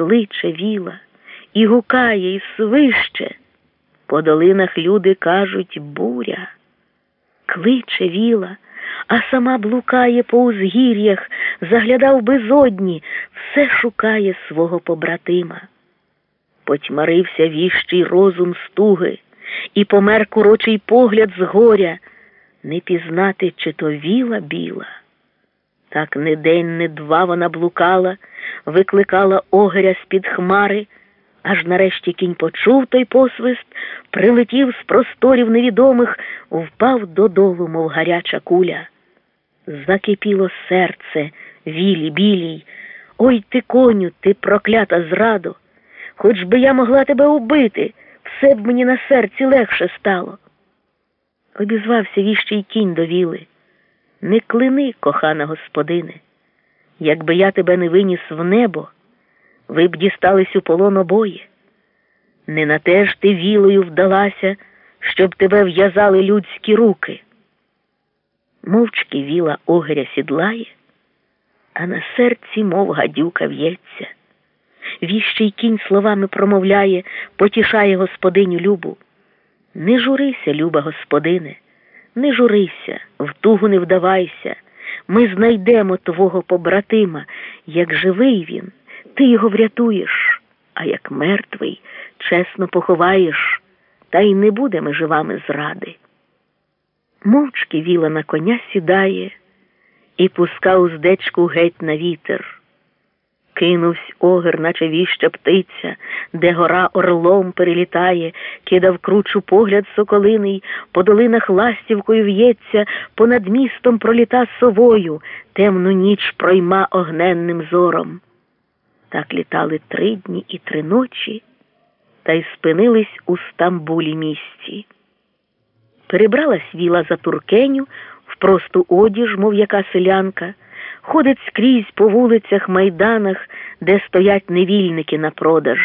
кличе віла, і гукає, і свище. По долинах люди кажуть буря. Кличе віла, а сама блукає по узгір'ях, заглядав безодні, все шукає свого побратима. Потьмарився віщий розум стуги, і помер курочий погляд з горя, не пізнати, чи то віла біла. Так не день, не два вона блукала, викликала огря з-під хмари, аж нарешті кінь почув той посвист, прилетів з просторів невідомих, впав додолу, мов гаряча куля. Закипіло серце вілі білій. Ой ти, коню, ти проклята зрадо. Хоч би я могла тебе убити, все б мені на серці легше стало. Обізвався віщий кінь до віли. Не клини, кохана господине, якби я тебе не виніс в небо, ви б дістались у полон обоє. Не на те ж ти вілою вдалася, щоб тебе в'язали людські руки. Мовчки віла огря сідлає, а на серці, мов гадюка, в'ється. Віщий кінь словами промовляє, потішає господиню Любу. Не журися, люба господине, не журися, в тугу не вдавайся. Ми знайдемо твого побратима, як живий він, ти його врятуєш, а як мертвий, чесно поховаєш, та й не буде живами вами зради. Мовчки віла на коня сідає і пуска уздечку геть на вітер. Кинувсь огир, наче віща птиця, де гора орлом перелітає, кидав кручу погляд соколиний, по долинах ластівкою в'ється, понад містом проліта совою, темну ніч пройма огненним зором. Так літали три дні і три ночі, та й спинились у Стамбулі місті. Перебралась віла за туркеню в просту одіж, мов яка селянка ходить скрізь по вулицях, майданах, де стоять невільники на продаж.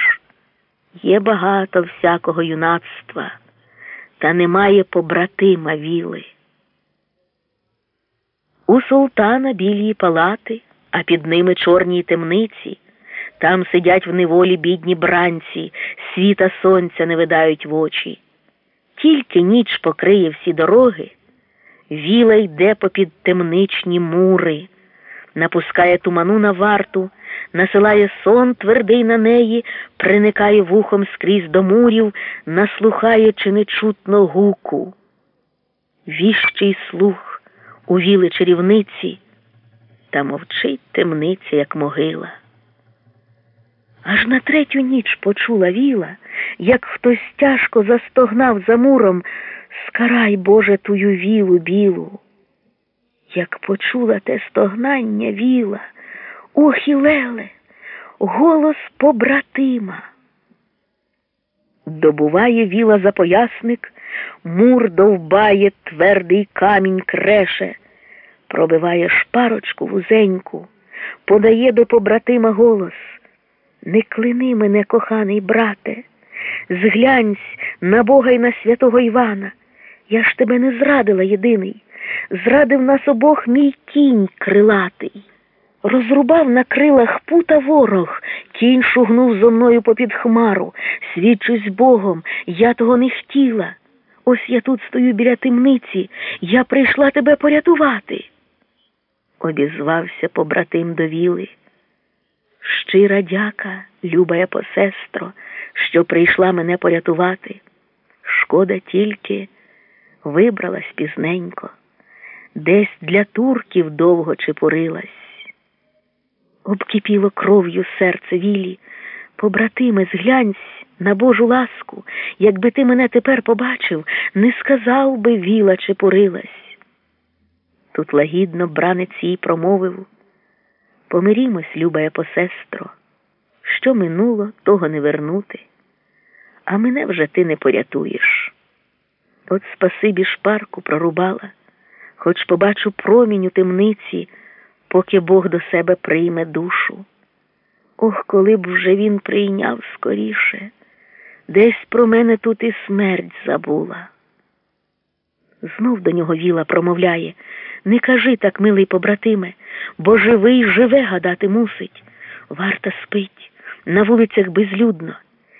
Є багато всякого юнацтва, та немає побратима віли. У султана білі палати, а під ними чорні темниці. Там сидять в неволі бідні бранці, світа сонця не видають в очі. Тільки ніч покриє всі дороги, віла йде попід темничні мури напускає туману на варту, насилає сон твердий на неї, приникає вухом скрізь до мурів, наслухає чи не чутно гуку. Віщий слух у віли чарівниці, та мовчить темниця, як могила. Аж на третю ніч почула віла, як хтось тяжко застогнав за муром Скарай, Боже, тую вілу білу. Як почула те стогнання віла, ох і голос побратима. Добуває віла запоясник, мур довбає, твердий камінь креше, пробиває шпарочку вузеньку, подає до побратима голос. Не клини мене, коханий брате, зглянься на Бога й на святого Івана. Я ж тебе не зрадила єдиний зрадив нас обох мій кінь крилатий. Розрубав на крилах пута ворог, кінь шугнув зо мною попід хмару, свідчусь Богом, я того не хотіла. Ось я тут стою біля темниці, я прийшла тебе порятувати. Обізвався побратим до віли. Щира дяка, любая посестро, що прийшла мене порятувати. Шкода тільки вибралась пізненько десь для турків довго чепурилась. Обкипіло кров'ю серце вілі. Побратиме, зглянься на Божу ласку, якби ти мене тепер побачив, не сказав би віла чепурилась. Тут лагідно бранець їй промовив Помирімось, любая посестро, що минуло, того не вернути, а мене вже ти не порятуєш. От спасибі шпарку прорубала хоч побачу промінь у темниці, поки Бог до себе прийме душу. Ох, коли б вже він прийняв скоріше, десь про мене тут і смерть забула. Знов до нього віла промовляє не кажи так, милий побратиме, бо живий живе гадати мусить. Варта спить, На вулицях безлюдно,